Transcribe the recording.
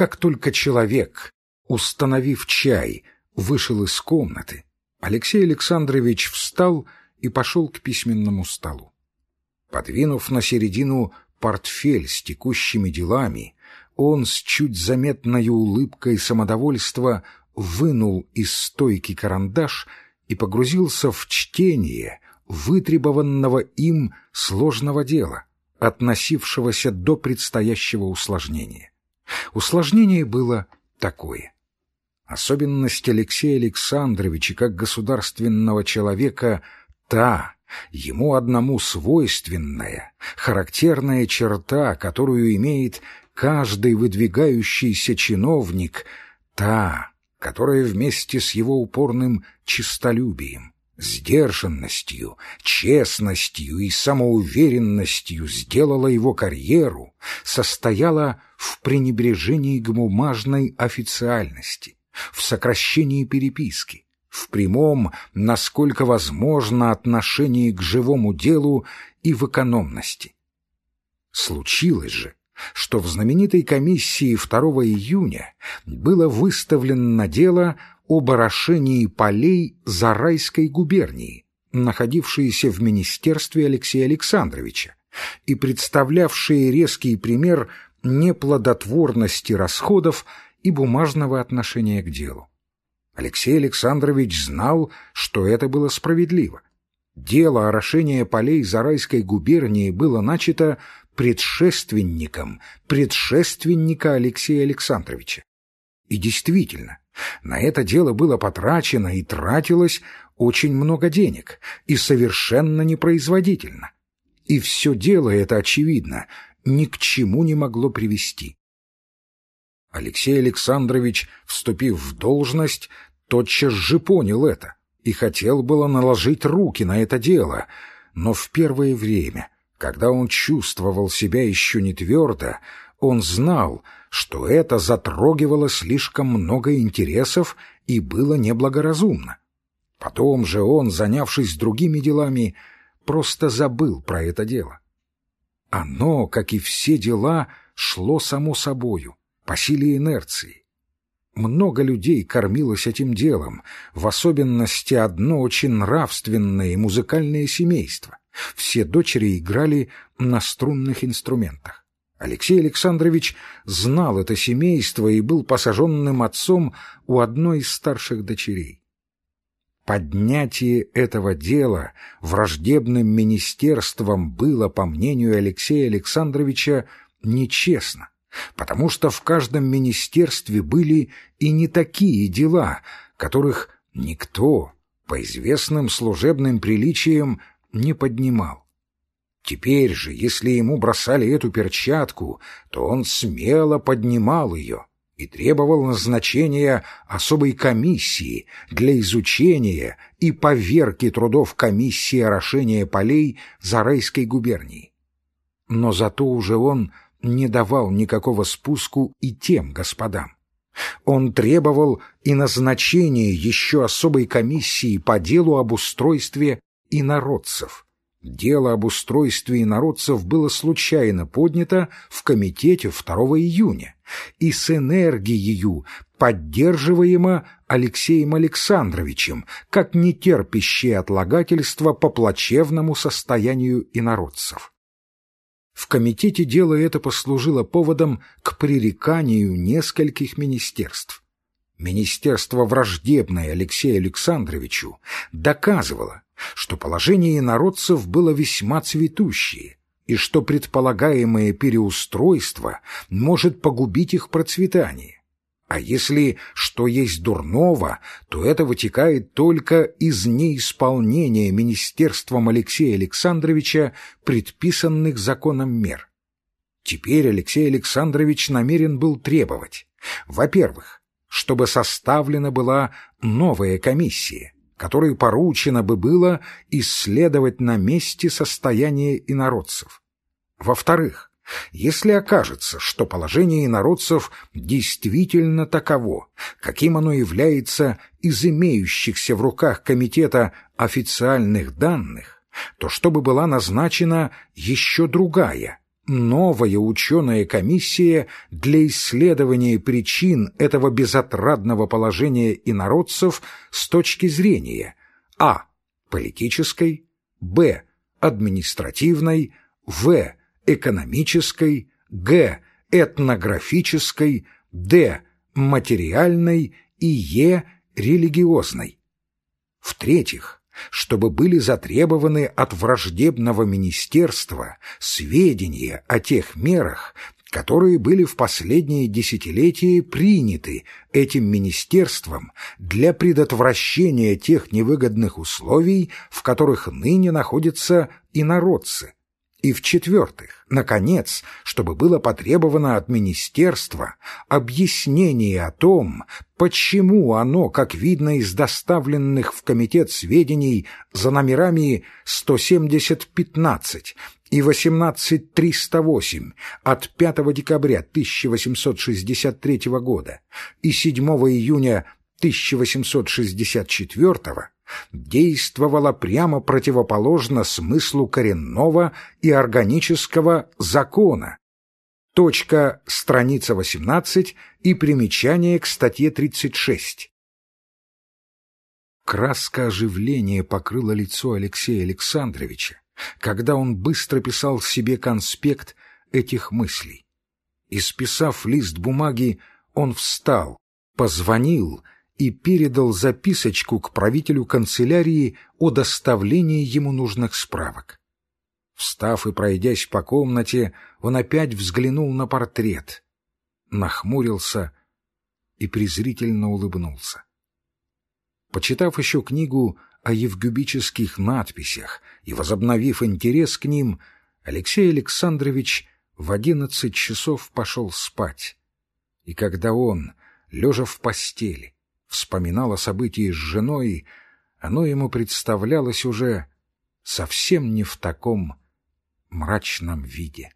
Как только человек, установив чай, вышел из комнаты, Алексей Александрович встал и пошел к письменному столу. Подвинув на середину портфель с текущими делами, он с чуть заметной улыбкой самодовольства вынул из стойки карандаш и погрузился в чтение вытребованного им сложного дела, относившегося до предстоящего усложнения. Усложнение было такое. Особенность Алексея Александровича как государственного человека та, ему одному свойственная, характерная черта, которую имеет каждый выдвигающийся чиновник, та, которая вместе с его упорным честолюбием, сдержанностью, честностью и самоуверенностью сделала его карьеру, состояла в пренебрежении к бумажной официальности, в сокращении переписки, в прямом, насколько возможно, отношении к живому делу и в экономности. Случилось же, что в знаменитой комиссии 2 июня было выставлено дело об орошении полей Зарайской губернии, находившиеся в министерстве Алексея Александровича, и представлявшие резкий пример неплодотворности расходов и бумажного отношения к делу. Алексей Александрович знал, что это было справедливо. Дело орошения полей Зарайской губернии было начато предшественником предшественника Алексея Александровича. И действительно, на это дело было потрачено и тратилось очень много денег, и совершенно непроизводительно. И все дело это, очевидно, ни к чему не могло привести. Алексей Александрович, вступив в должность, тотчас же понял это и хотел было наложить руки на это дело, но в первое время, когда он чувствовал себя еще не твердо, он знал, что это затрогивало слишком много интересов и было неблагоразумно. Потом же он, занявшись другими делами, просто забыл про это дело. Оно, как и все дела, шло само собою, по силе инерции. Много людей кормилось этим делом, в особенности одно очень нравственное и музыкальное семейство. Все дочери играли на струнных инструментах. Алексей Александрович знал это семейство и был посаженным отцом у одной из старших дочерей. Поднятие этого дела враждебным министерством было, по мнению Алексея Александровича, нечестно, потому что в каждом министерстве были и не такие дела, которых никто по известным служебным приличиям не поднимал. Теперь же, если ему бросали эту перчатку, то он смело поднимал ее и требовал назначения особой комиссии для изучения и поверки трудов комиссии орошения полей Зарайской губернии. Но зато уже он не давал никакого спуску и тем господам. Он требовал и назначения еще особой комиссии по делу об устройстве инородцев. Дело об устройстве инородцев было случайно поднято в комитете 2 июня и с энергией поддерживаемо Алексеем Александровичем, как нетерпящее отлагательство по плачевному состоянию инородцев. В комитете дело это послужило поводом к пререканию нескольких министерств. Министерство, враждебное Алексею Александровичу, доказывало, что положение инородцев было весьма цветущее, и что предполагаемое переустройство может погубить их процветание. А если что есть дурного, то это вытекает только из неисполнения Министерством Алексея Александровича предписанных законом мер. Теперь Алексей Александрович намерен был требовать, во-первых, чтобы составлена была новая комиссия, которой поручено бы было исследовать на месте состояние инородцев. Во-вторых, если окажется, что положение инородцев действительно таково, каким оно является из имеющихся в руках комитета официальных данных, то чтобы была назначена еще другая, новая ученая комиссия для исследования причин этого безотрадного положения инородцев с точки зрения а. политической, б. административной, в. экономической, г. этнографической, д. материальной и е. религиозной. В-третьих, чтобы были затребованы от враждебного министерства сведения о тех мерах, которые были в последние десятилетия приняты этим министерством для предотвращения тех невыгодных условий, в которых ныне находятся инородцы. И в-четвертых, наконец, чтобы было потребовано от министерства объяснение о том, почему оно, как видно из доставленных в комитет сведений за номерами 170-15 и 18308 от 5 декабря 1863 года и 7 июня 1864 действовала прямо противоположно смыслу коренного и органического закона. Точка, страница 18 и примечание к статье 36. Краска оживления покрыла лицо Алексея Александровича, когда он быстро писал себе конспект этих мыслей. Исписав лист бумаги, он встал, позвонил и передал записочку к правителю канцелярии о доставлении ему нужных справок. Встав и пройдясь по комнате, он опять взглянул на портрет, нахмурился и презрительно улыбнулся. Почитав еще книгу о евгюбических надписях и возобновив интерес к ним, Алексей Александрович в одиннадцать часов пошел спать. И когда он, лежа в постели, вспоминал о событии с женой, оно ему представлялось уже совсем не в таком мрачном виде.